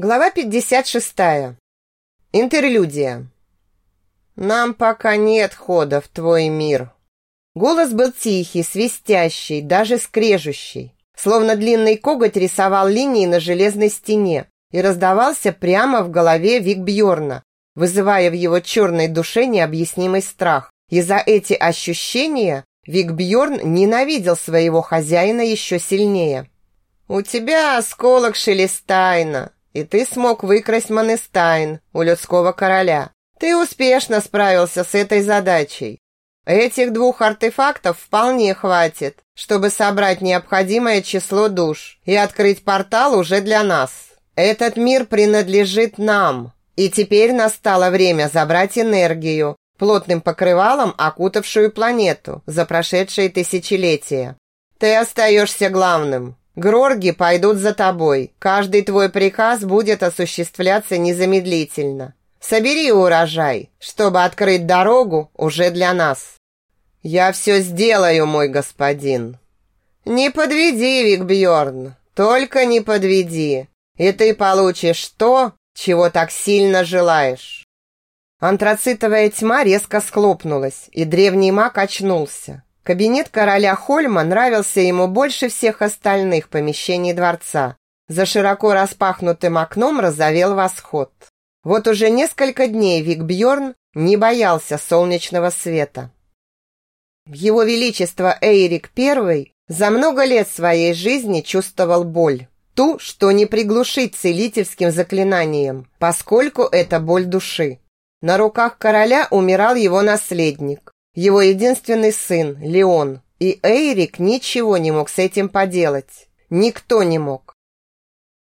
Глава 56. Интерлюдия. Нам пока нет хода в твой мир. Голос был тихий, свистящий, даже скрежущий, словно длинный коготь рисовал линии на железной стене и раздавался прямо в голове Викбьорна, вызывая в его черной душе необъяснимый страх. И за эти ощущения Викбьорн ненавидел своего хозяина еще сильнее. «У тебя осколок Шелестайна», и ты смог выкрасть Манестайн у людского короля. Ты успешно справился с этой задачей. Этих двух артефактов вполне хватит, чтобы собрать необходимое число душ и открыть портал уже для нас. Этот мир принадлежит нам, и теперь настало время забрать энергию, плотным покрывалом окутавшую планету за прошедшие тысячелетия. Ты остаешься главным. Грорги пойдут за тобой. Каждый твой приказ будет осуществляться незамедлительно. Собери урожай, чтобы открыть дорогу уже для нас. Я все сделаю, мой господин. Не подведи, Викбьорн, только не подведи, и ты получишь то, чего так сильно желаешь. Антрацитовая тьма резко схлопнулась, и древний маг очнулся. Кабинет короля Хольма нравился ему больше всех остальных помещений дворца. За широко распахнутым окном разовел восход. Вот уже несколько дней Викбьорн не боялся солнечного света. Его Величество Эйрик I за много лет своей жизни чувствовал боль. Ту, что не приглушить целительским заклинанием, поскольку это боль души. На руках короля умирал его наследник, его единственный сын, Леон, и Эйрик ничего не мог с этим поделать. Никто не мог.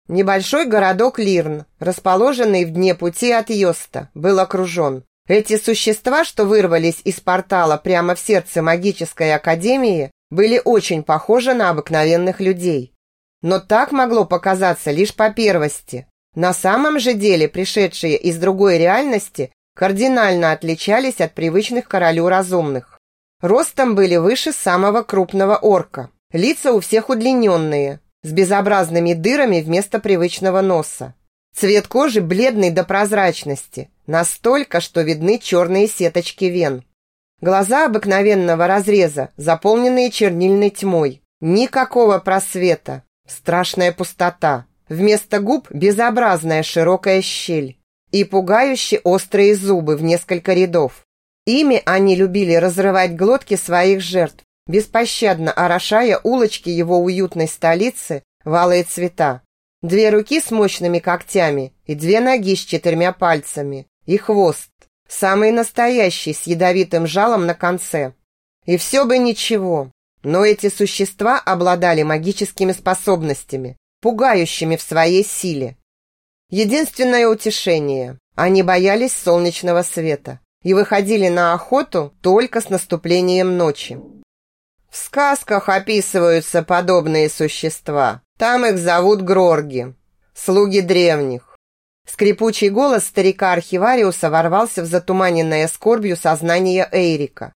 Небольшой городок Лирн, расположенный в дне пути от Йоста, был окружен. Эти существа, что вырвались из портала прямо в сердце магической академии, были очень похожи на обыкновенных людей. Но так могло показаться лишь по первости. На самом же деле пришедшие из другой реальности кардинально отличались от привычных королю разумных. Ростом были выше самого крупного орка. Лица у всех удлиненные, с безобразными дырами вместо привычного носа. Цвет кожи бледный до прозрачности, настолько, что видны черные сеточки вен. Глаза обыкновенного разреза, заполненные чернильной тьмой. Никакого просвета, страшная пустота. Вместо губ безобразная широкая щель и пугающе острые зубы в несколько рядов. Ими они любили разрывать глотки своих жертв, беспощадно орошая улочки его уютной столицы в алые цвета. Две руки с мощными когтями и две ноги с четырьмя пальцами, и хвост, самый настоящий, с ядовитым жалом на конце. И все бы ничего, но эти существа обладали магическими способностями, пугающими в своей силе, Единственное утешение – они боялись солнечного света и выходили на охоту только с наступлением ночи. В сказках описываются подобные существа. Там их зовут Грорги, слуги древних. Скрипучий голос старика-архивариуса ворвался в затуманенное скорбью сознание Эйрика.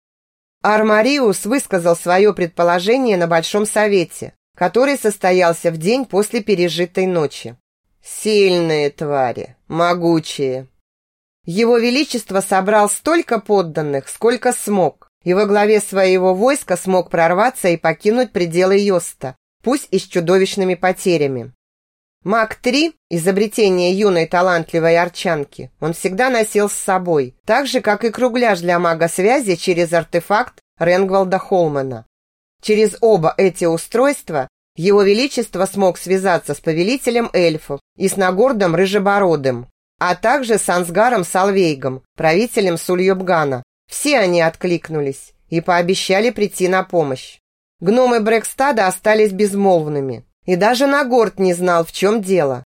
Армариус высказал свое предположение на Большом Совете, который состоялся в день после пережитой ночи. Сильные твари, могучие. Его Величество собрал столько подданных, сколько смог, и во главе своего войска смог прорваться и покинуть пределы Йоста, пусть и с чудовищными потерями. Маг-3, изобретение юной талантливой арчанки, он всегда носил с собой, так же, как и кругляш для мага-связи через артефакт Ренгвалда Холмана. Через оба эти устройства его Величество смог связаться с повелителем эльфов и с Нагордом Рыжебородым, а также с Ансгаром Салвейгом, правителем Сульёбгана. Все они откликнулись и пообещали прийти на помощь. Гномы Брекстада остались безмолвными, и даже Нагорд не знал, в чем дело.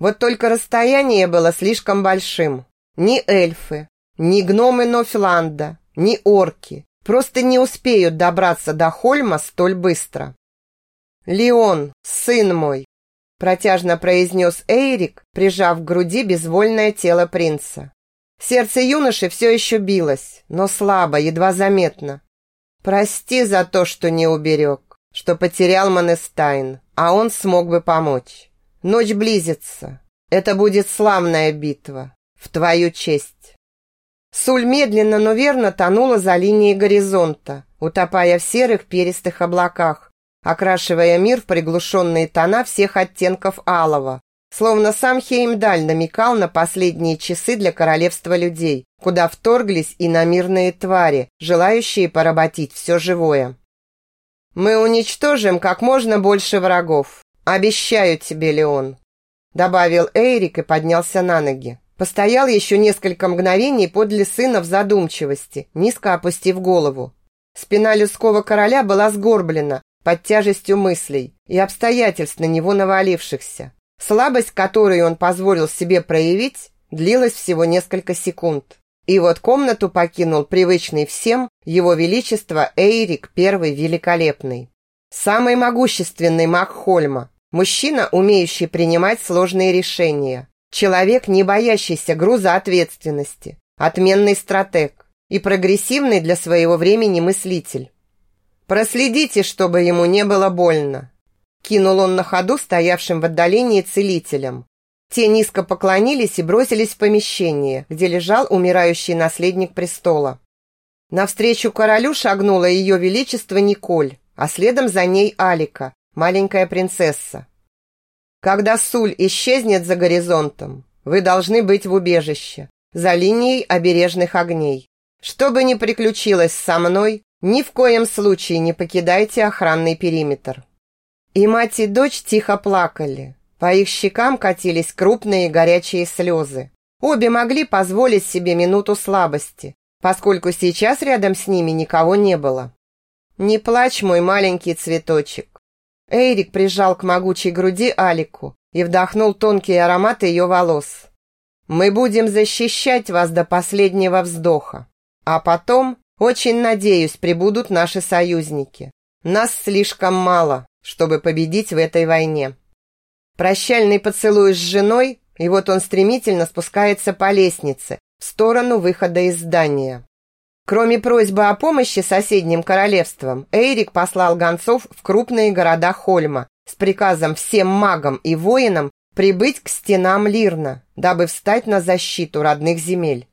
Вот только расстояние было слишком большим. Ни эльфы, ни гномы Нофланда, ни орки просто не успеют добраться до Хольма столь быстро. «Леон, сын мой!» протяжно произнес Эйрик, прижав к груди безвольное тело принца. Сердце юноши все еще билось, но слабо, едва заметно. «Прости за то, что не уберег, что потерял Манестайн, а он смог бы помочь. Ночь близится. Это будет славная битва. В твою честь. Суль медленно, но верно тонула за линией горизонта, утопая в серых перистых облаках, окрашивая мир в приглушенные тона всех оттенков алого, словно сам Хеймдаль намекал на последние часы для королевства людей, куда вторглись и намирные твари, желающие поработить все живое. «Мы уничтожим как можно больше врагов. Обещаю тебе, Леон», добавил Эйрик и поднялся на ноги. Постоял еще несколько мгновений подле сына в задумчивости, низко опустив голову. Спина людского короля была сгорблена под тяжестью мыслей и обстоятельств на него навалившихся. Слабость, которую он позволил себе проявить, длилась всего несколько секунд. И вот комнату покинул привычный всем его величество Эйрик I Великолепный. Самый могущественный маг Хольма, мужчина, умеющий принимать сложные решения, Человек, не боящийся груза ответственности, отменный стратег и прогрессивный для своего времени мыслитель. Проследите, чтобы ему не было больно. Кинул он на ходу стоявшим в отдалении целителям. Те низко поклонились и бросились в помещение, где лежал умирающий наследник престола. Навстречу королю шагнула ее величество Николь, а следом за ней Алика, маленькая принцесса. Когда Суль исчезнет за горизонтом, вы должны быть в убежище, за линией обережных огней. Что бы ни приключилось со мной, ни в коем случае не покидайте охранный периметр». И мать и дочь тихо плакали. По их щекам катились крупные горячие слезы. Обе могли позволить себе минуту слабости, поскольку сейчас рядом с ними никого не было. «Не плачь, мой маленький цветочек. Эйрик прижал к могучей груди Алику и вдохнул тонкий аромат ее волос. «Мы будем защищать вас до последнего вздоха. А потом, очень надеюсь, прибудут наши союзники. Нас слишком мало, чтобы победить в этой войне». Прощальный поцелуй с женой, и вот он стремительно спускается по лестнице в сторону выхода из здания. Кроме просьбы о помощи соседним королевствам, Эйрик послал гонцов в крупные города Хольма с приказом всем магам и воинам прибыть к стенам Лирна, дабы встать на защиту родных земель.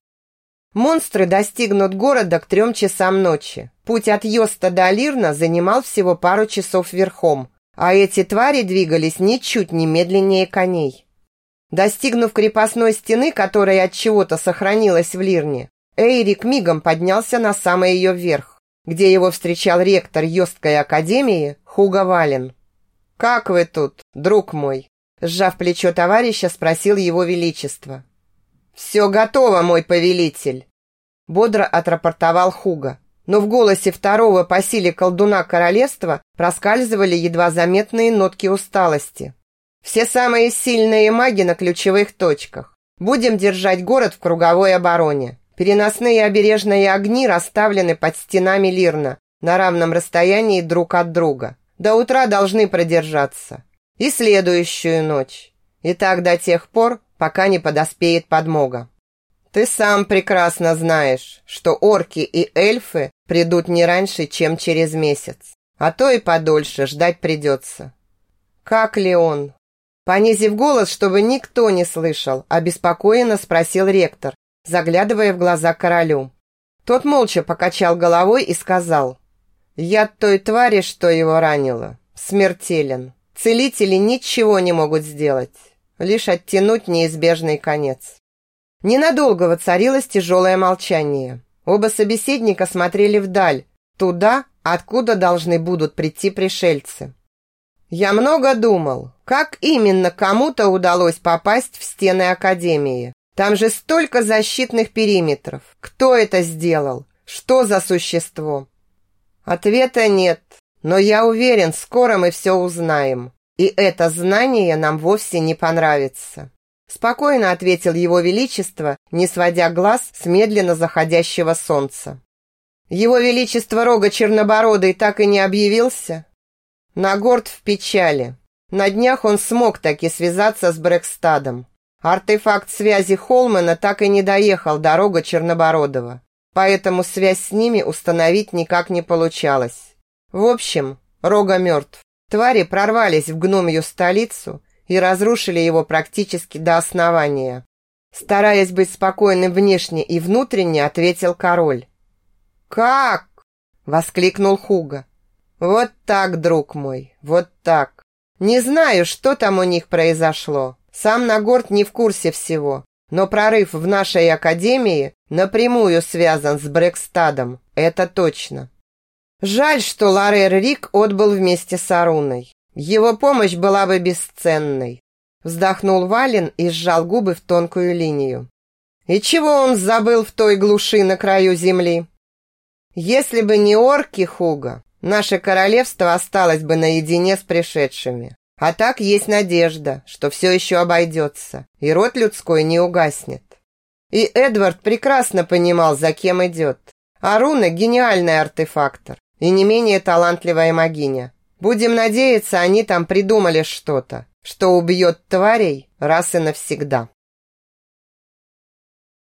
Монстры достигнут города к трем часам ночи. Путь от Йоста до Лирна занимал всего пару часов верхом, а эти твари двигались ничуть не медленнее коней. Достигнув крепостной стены, которая от чего-то сохранилась в Лирне, Эйрик мигом поднялся на самый ее верх, где его встречал ректор Йосткой академии Хуга Вален. «Как вы тут, друг мой?» Сжав плечо товарища, спросил его величество. «Все готово, мой повелитель!» Бодро отрапортовал Хуга, но в голосе второго по силе колдуна королевства проскальзывали едва заметные нотки усталости. «Все самые сильные маги на ключевых точках. Будем держать город в круговой обороне. Переносные обережные огни расставлены под стенами Лирна на равном расстоянии друг от друга. До утра должны продержаться. И следующую ночь. И так до тех пор, пока не подоспеет подмога. Ты сам прекрасно знаешь, что орки и эльфы придут не раньше, чем через месяц. А то и подольше ждать придется. Как ли он? Понизив голос, чтобы никто не слышал, обеспокоенно спросил ректор, заглядывая в глаза королю. Тот молча покачал головой и сказал, «Яд той твари, что его ранило, смертелен. Целители ничего не могут сделать, лишь оттянуть неизбежный конец». Ненадолго воцарилось тяжелое молчание. Оба собеседника смотрели вдаль, туда, откуда должны будут прийти пришельцы. Я много думал, как именно кому-то удалось попасть в стены Академии. Там же столько защитных периметров. Кто это сделал? Что за существо? Ответа нет, но я уверен, скоро мы все узнаем. И это знание нам вовсе не понравится. Спокойно ответил его величество, не сводя глаз с медленно заходящего солнца. Его величество Рога Чернобородый так и не объявился? Нагорд в печали. На днях он смог таки связаться с Брэкстадом. Артефакт связи Холмана так и не доехал до рога Чернобородова, поэтому связь с ними установить никак не получалось. В общем, рога мертв. Твари прорвались в гномью столицу и разрушили его практически до основания. Стараясь быть спокойным внешне и внутренне, ответил король. «Как?» – воскликнул Хуга. «Вот так, друг мой, вот так. Не знаю, что там у них произошло. Сам Нагорд не в курсе всего, но прорыв в нашей академии напрямую связан с Брекстадом, это точно. Жаль, что Ларер Рик отбыл вместе с Аруной. Его помощь была бы бесценной. Вздохнул Вален и сжал губы в тонкую линию. И чего он забыл в той глуши на краю земли? Если бы не орки Хуга, наше королевство осталось бы наедине с пришедшими. А так есть надежда, что все еще обойдется, и род людской не угаснет. И Эдвард прекрасно понимал, за кем идет. Аруна – гениальный артефактор и не менее талантливая магиня. Будем надеяться, они там придумали что-то, что убьет тварей раз и навсегда.